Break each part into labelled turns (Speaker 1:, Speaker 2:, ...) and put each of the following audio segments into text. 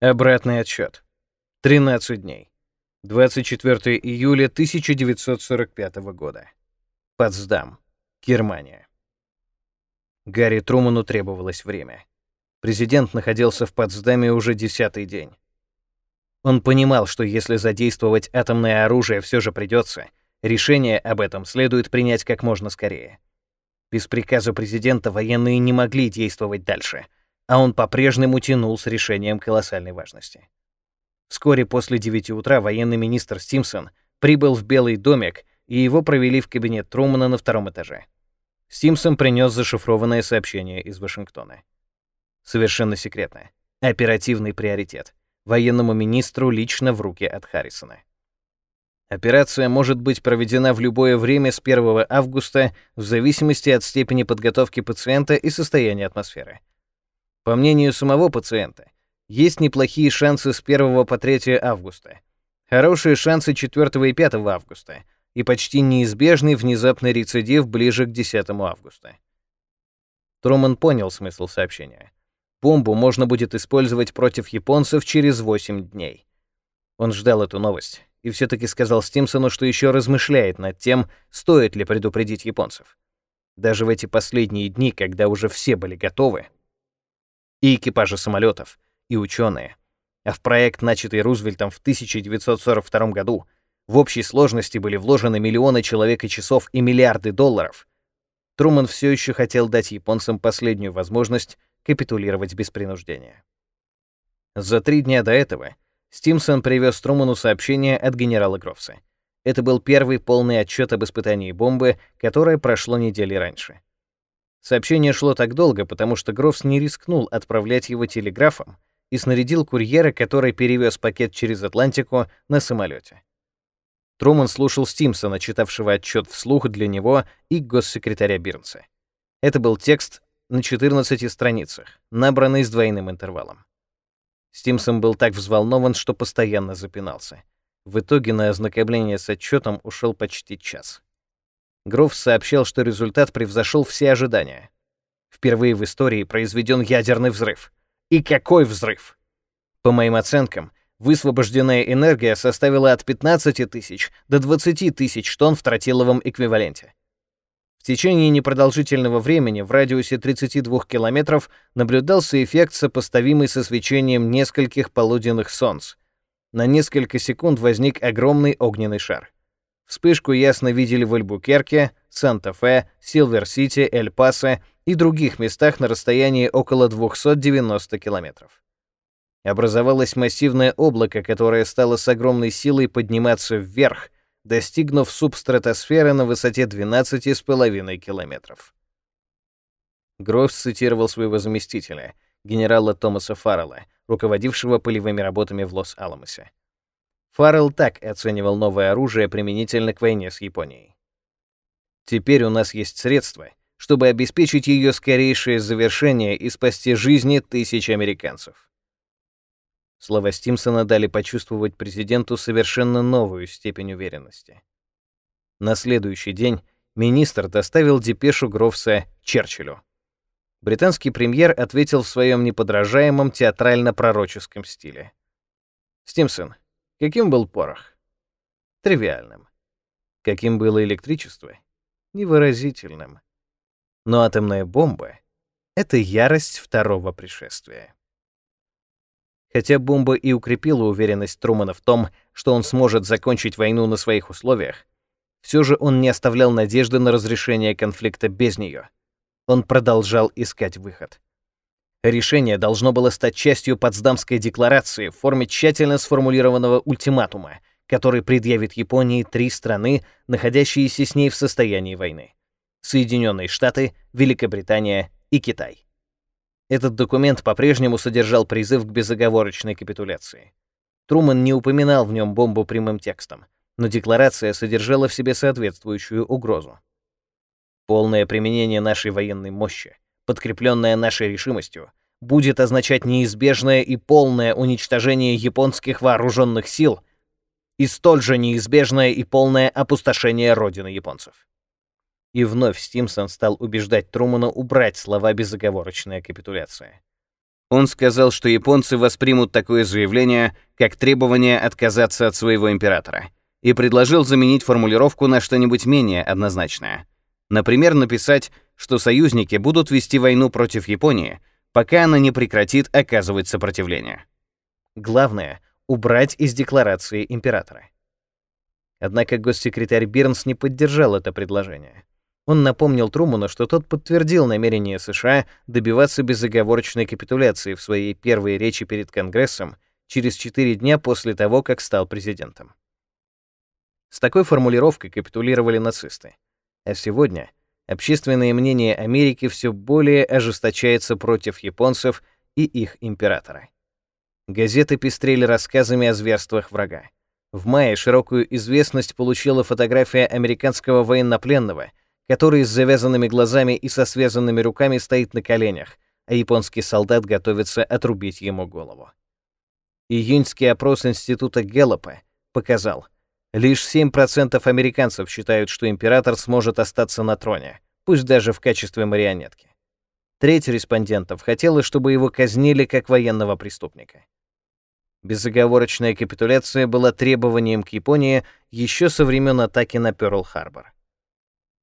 Speaker 1: Обратный отсчет. 13 дней. 24 июля 1945 года. Потсдам, Германия. Гарри Труману требовалось время. Президент находился в Потсдаме уже десятый день. Он понимал, что если задействовать атомное оружие все же придется, решение об этом следует принять как можно скорее. Без приказа президента военные не могли действовать дальше, а он по-прежнему тянул с решением колоссальной важности. Вскоре после 9 утра военный министр Стимсон прибыл в Белый домик, и его провели в кабинет Трумана на втором этаже. Стимсон принес зашифрованное сообщение из Вашингтона. Совершенно секретно. Оперативный приоритет. Военному министру лично в руки от Харрисона. Операция может быть проведена в любое время с 1 августа в зависимости от степени подготовки пациента и состояния атмосферы. По мнению самого пациента, есть неплохие шансы с 1 по 3 августа, хорошие шансы 4 и 5 августа и почти неизбежный внезапный рецидив ближе к 10 августа. Труман понял смысл сообщения. Бомбу можно будет использовать против японцев через 8 дней. Он ждал эту новость и все-таки сказал Стимсону, что еще размышляет над тем, стоит ли предупредить японцев. Даже в эти последние дни, когда уже все были готовы, и экипажи самолетов, и ученые, а в проект, начатый Рузвельтом в 1942 году, в общей сложности были вложены миллионы человек и часов и миллиарды долларов, Труман все еще хотел дать японцам последнюю возможность капитулировать без принуждения. За три дня до этого Стимсон привез Труману сообщение от генерала Грофса. Это был первый полный отчет об испытании бомбы, которое прошло недели раньше. Сообщение шло так долго, потому что Грофс не рискнул отправлять его телеграфом и снарядил курьера, который перевез пакет через Атлантику на самолете. Труман слушал Стимсона, читавшего отчет вслух для него и госсекретаря Бирнса. Это был текст на 14 страницах, набранный с двойным интервалом. Стимсон был так взволнован, что постоянно запинался. В итоге на ознакомление с отчетом ушел почти час. Гроф сообщал, что результат превзошел все ожидания. Впервые в истории произведен ядерный взрыв. И какой взрыв! По моим оценкам, высвобожденная энергия составила от 15 тысяч до 20 тысяч тонн в тротиловом эквиваленте. В течение непродолжительного времени в радиусе 32 километров наблюдался эффект, сопоставимый со свечением нескольких полуденных солнц. На несколько секунд возник огромный огненный шар. Вспышку ясно видели в Альбукерке, Санта-Фе, Силвер-Сити, Эль-Пасо и других местах на расстоянии около 290 километров. Образовалось массивное облако, которое стало с огромной силой подниматься вверх, достигнув субстратосферы на высоте 12,5 километров. Грофс цитировал своего заместителя, генерала Томаса Фаррелла, руководившего полевыми работами в Лос-Аламосе. Фаррелл так оценивал новое оружие применительно к войне с Японией. Теперь у нас есть средства, чтобы обеспечить ее скорейшее завершение и спасти жизни тысяч американцев. Слова Стимсона дали почувствовать президенту совершенно новую степень уверенности. На следующий день министр доставил депешу Грофса Черчиллю. Британский премьер ответил в своем неподражаемом театрально-пророческом стиле. «Стимсон, каким был порох?» «Тривиальным». «Каким было электричество?» «Невыразительным». Но атомная бомба — это ярость второго пришествия. Хотя бомба и укрепила уверенность Трумана в том, что он сможет закончить войну на своих условиях, все же он не оставлял надежды на разрешение конфликта без нее. Он продолжал искать выход. Решение должно было стать частью Потсдамской декларации в форме тщательно сформулированного ультиматума, который предъявит Японии три страны, находящиеся с ней в состоянии войны. Соединенные Штаты, Великобритания и Китай. Этот документ по-прежнему содержал призыв к безоговорочной капитуляции. Трумэн не упоминал в нем бомбу прямым текстом, но декларация содержала в себе соответствующую угрозу. Полное применение нашей военной мощи, подкрепленное нашей решимостью, будет означать неизбежное и полное уничтожение японских вооруженных сил и столь же неизбежное и полное опустошение родины японцев. И вновь Стимсон стал убеждать Трумана убрать слова «безоговорочная капитуляция». Он сказал, что японцы воспримут такое заявление как требование отказаться от своего императора, и предложил заменить формулировку на что-нибудь менее однозначное. Например, написать, что союзники будут вести войну против Японии, пока она не прекратит оказывать сопротивление. Главное — убрать из декларации императора. Однако госсекретарь Бирнс не поддержал это предложение. Он напомнил Труману, что тот подтвердил намерение США добиваться безоговорочной капитуляции в своей первой речи перед Конгрессом через четыре дня после того, как стал президентом. С такой формулировкой капитулировали нацисты. А сегодня общественное мнение Америки все более ожесточается против японцев и их императора. Газеты пестрели рассказами о зверствах врага. В мае широкую известность получила фотография американского военнопленного, который с завязанными глазами и со связанными руками стоит на коленях, а японский солдат готовится отрубить ему голову. Июньский опрос Института Гэллопа показал, лишь 7% американцев считают, что император сможет остаться на троне, пусть даже в качестве марионетки. Треть респондентов хотела, чтобы его казнили как военного преступника. Безоговорочная капитуляция была требованием к Японии еще со времен атаки на Пёрл-Харбор.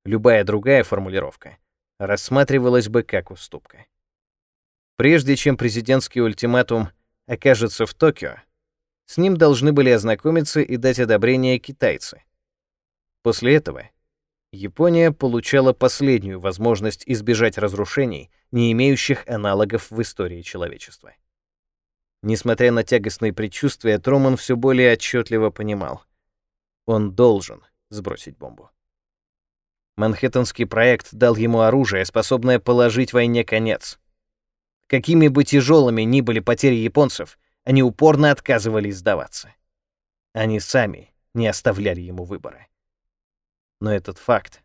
Speaker 1: Любая другая формулировка рассматривалась бы как уступка. Прежде чем президентский ультиматум окажется в Токио, с ним должны были ознакомиться и дать одобрение китайцы. После этого Япония получала последнюю возможность избежать разрушений, не имеющих аналогов в истории человечества. Несмотря на тягостные предчувствия, Труман все более отчетливо понимал. Он должен сбросить бомбу. Манхэттенский проект дал ему оружие, способное положить войне конец. Какими бы тяжелыми ни были потери японцев, они упорно отказывались сдаваться. Они сами не оставляли ему выбора. Но этот факт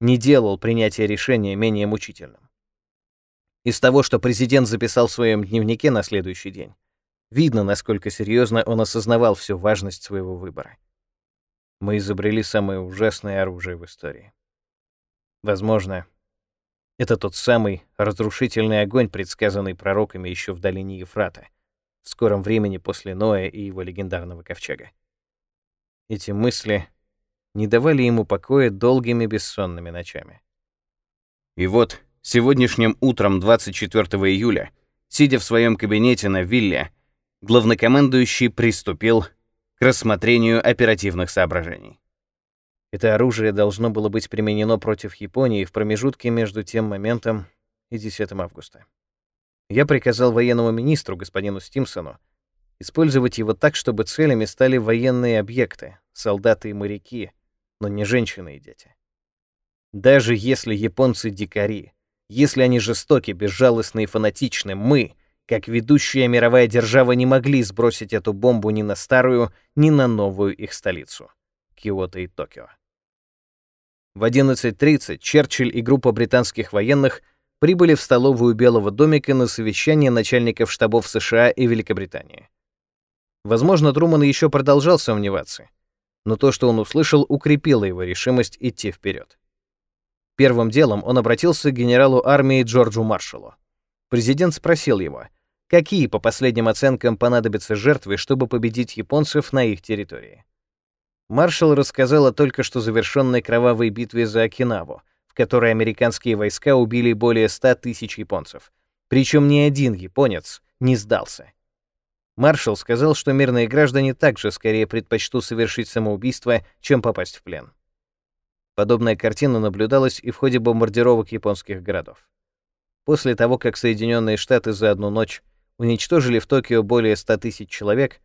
Speaker 1: не делал принятие решения менее мучительным. Из того, что президент записал в своем дневнике на следующий день, видно, насколько серьезно он осознавал всю важность своего выбора. Мы изобрели самое ужасное оружие в истории. Возможно, это тот самый разрушительный огонь, предсказанный пророками еще в долине Ефрата, в скором времени после Ноя и его легендарного ковчега. Эти мысли не давали ему покоя долгими бессонными ночами. И вот, Сегодняшним утром 24 июля, сидя в своем кабинете на вилле, главнокомандующий приступил к рассмотрению оперативных соображений. Это оружие должно было быть применено против Японии в промежутке между тем моментом и 10 августа. Я приказал военному министру, господину Стимсону, использовать его так, чтобы целями стали военные объекты, солдаты и моряки, но не женщины и дети. Даже если японцы дикари, если они жестоки, безжалостны и фанатичны, мы, как ведущая мировая держава, не могли сбросить эту бомбу ни на старую, ни на новую их столицу — Киото и Токио. В 11.30 Черчилль и группа британских военных прибыли в столовую Белого домика на совещание начальников штабов США и Великобритании. Возможно, Труман еще продолжал сомневаться, но то, что он услышал, укрепило его решимость идти вперед. Первым делом он обратился к генералу армии Джорджу Маршаллу. Президент спросил его, какие, по последним оценкам, понадобятся жертвы, чтобы победить японцев на их территории. Маршалл рассказал о только что завершенной кровавой битве за Окинаву, в которой американские войска убили более 100 тысяч японцев. Причем ни один японец не сдался. Маршалл сказал, что мирные граждане также скорее предпочтут совершить самоубийство, чем попасть в плен. Подобная картина наблюдалась и в ходе бомбардировок японских городов. После того, как Соединенные Штаты за одну ночь уничтожили в Токио более 100 тысяч человек,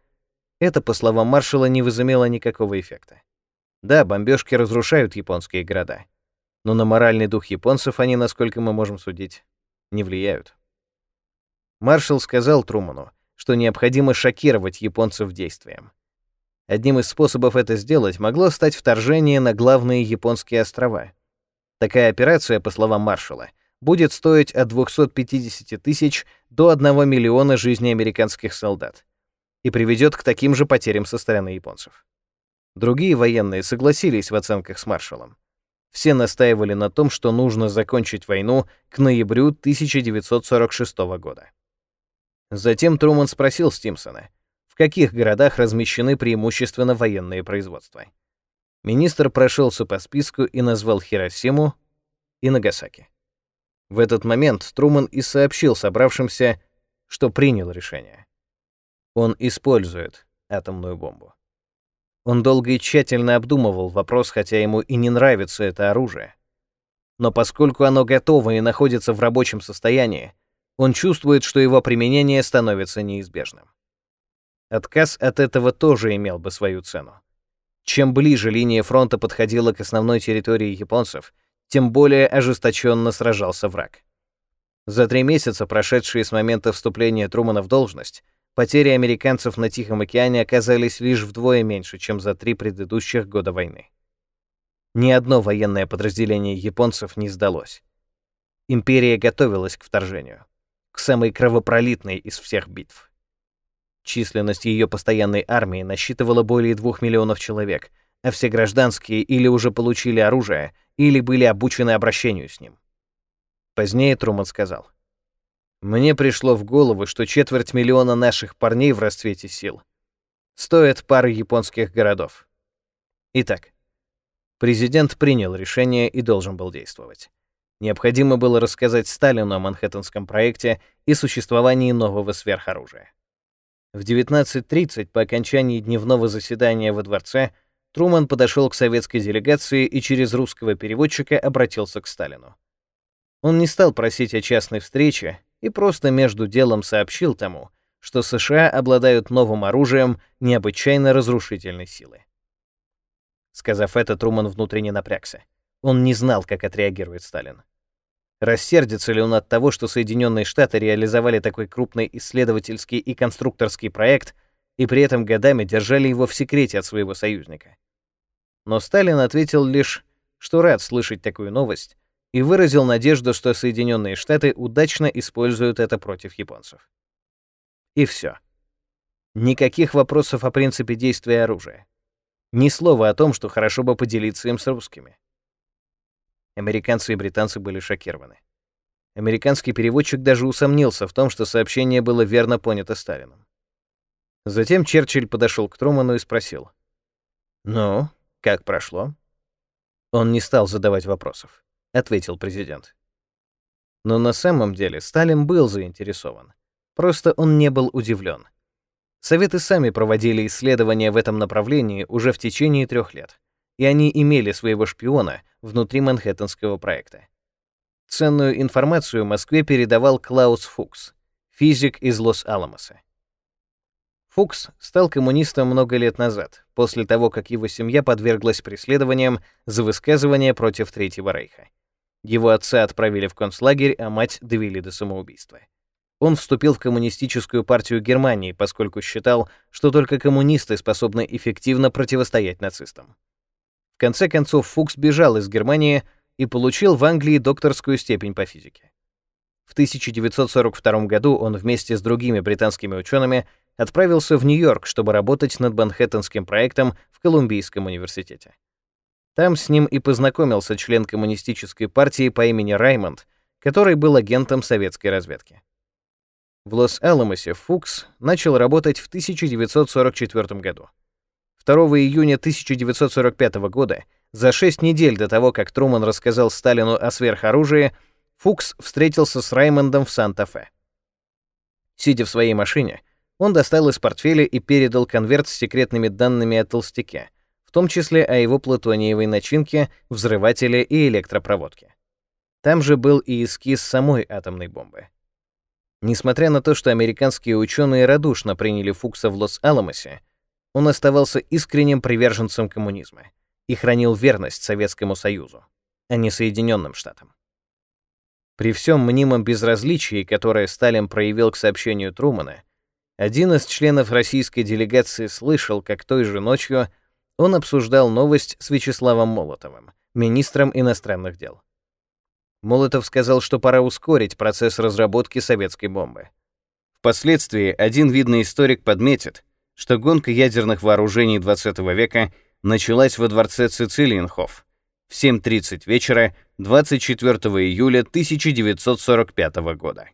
Speaker 1: это, по словам маршала, не возымело никакого эффекта. Да, бомбежки разрушают японские города, но на моральный дух японцев они, насколько мы можем судить, не влияют. Маршал сказал Труману, что необходимо шокировать японцев действием. Одним из способов это сделать могло стать вторжение на главные японские острова. Такая операция, по словам маршала, будет стоить от 250 тысяч до 1 миллиона жизней американских солдат и приведет к таким же потерям со стороны японцев. Другие военные согласились в оценках с маршалом. Все настаивали на том, что нужно закончить войну к ноябрю 1946 года. Затем Труман спросил Стимсона, в каких городах размещены преимущественно военные производства. Министр прошелся по списку и назвал Хиросиму и Нагасаки. В этот момент Труман и сообщил собравшимся, что принял решение. Он использует атомную бомбу. Он долго и тщательно обдумывал вопрос, хотя ему и не нравится это оружие. Но поскольку оно готово и находится в рабочем состоянии, он чувствует, что его применение становится неизбежным. Отказ от этого тоже имел бы свою цену. Чем ближе линия фронта подходила к основной территории японцев, тем более ожесточенно сражался враг. За три месяца, прошедшие с момента вступления Трумана в должность, потери американцев на Тихом океане оказались лишь вдвое меньше, чем за три предыдущих года войны. Ни одно военное подразделение японцев не сдалось. Империя готовилась к вторжению к самой кровопролитной из всех битв. Численность ее постоянной армии насчитывала более двух миллионов человек, а все гражданские или уже получили оружие, или были обучены обращению с ним. Позднее Труман сказал, «Мне пришло в голову, что четверть миллиона наших парней в расцвете сил стоят пары японских городов». Итак, президент принял решение и должен был действовать. Необходимо было рассказать Сталину о Манхэттенском проекте и существовании нового сверхоружия. В 19.30 по окончании дневного заседания во дворце Труман подошел к советской делегации и через русского переводчика обратился к Сталину. Он не стал просить о частной встрече и просто между делом сообщил тому, что США обладают новым оружием необычайно разрушительной силы. Сказав это, Труман внутренне напрягся. Он не знал, как отреагирует Сталин. Рассердится ли он от того, что Соединенные Штаты реализовали такой крупный исследовательский и конструкторский проект и при этом годами держали его в секрете от своего союзника? Но Сталин ответил лишь, что рад слышать такую новость и выразил надежду, что Соединенные Штаты удачно используют это против японцев. И все. Никаких вопросов о принципе действия оружия. Ни слова о том, что хорошо бы поделиться им с русскими. Американцы и британцы были шокированы. Американский переводчик даже усомнился в том, что сообщение было верно понято Сталином. Затем Черчилль подошел к Труману и спросил. «Ну, как прошло?» Он не стал задавать вопросов, ответил президент. Но на самом деле Сталин был заинтересован. Просто он не был удивлен. Советы сами проводили исследования в этом направлении уже в течение трех лет и они имели своего шпиона внутри Манхэттенского проекта. Ценную информацию Москве передавал Клаус Фукс, физик из Лос-Аламоса. Фукс стал коммунистом много лет назад, после того, как его семья подверглась преследованиям за высказывания против Третьего Рейха. Его отца отправили в концлагерь, а мать довели до самоубийства. Он вступил в коммунистическую партию Германии, поскольку считал, что только коммунисты способны эффективно противостоять нацистам. В конце концов, Фукс бежал из Германии и получил в Англии докторскую степень по физике. В 1942 году он вместе с другими британскими учеными отправился в Нью-Йорк, чтобы работать над Манхэттенским проектом в Колумбийском университете. Там с ним и познакомился член коммунистической партии по имени Раймонд, который был агентом советской разведки. В Лос-Аламосе Фукс начал работать в 1944 году. 2 июня 1945 года, за шесть недель до того, как Труман рассказал Сталину о сверхоружии, Фукс встретился с Раймондом в Санта-Фе. Сидя в своей машине, он достал из портфеля и передал конверт с секретными данными о толстяке, в том числе о его плутониевой начинке, взрывателе и электропроводке. Там же был и эскиз самой атомной бомбы. Несмотря на то, что американские ученые радушно приняли Фукса в Лос-Аламосе, он оставался искренним приверженцем коммунизма и хранил верность Советскому Союзу, а не Соединенным Штатам. При всем мнимом безразличии, которое Сталин проявил к сообщению Трумана, один из членов российской делегации слышал, как той же ночью он обсуждал новость с Вячеславом Молотовым, министром иностранных дел. Молотов сказал, что пора ускорить процесс разработки советской бомбы. Впоследствии один видный историк подметит, что гонка ядерных вооружений 20 века началась во дворце Цицилиенхоф в 7.30 вечера 24 июля 1945 года.